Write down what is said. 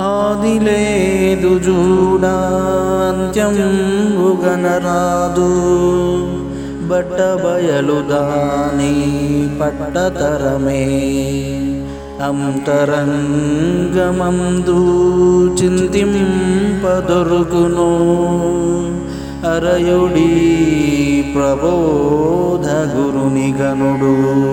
ఆదిలేదు జూడాంత్యం ఉగనరాదు. బట్ట బయలు దాని పట్టతరమే. అంతరంగమందు చింతింపదొరుకును. అరయుడి ప్రబోధ గురుని గనుడు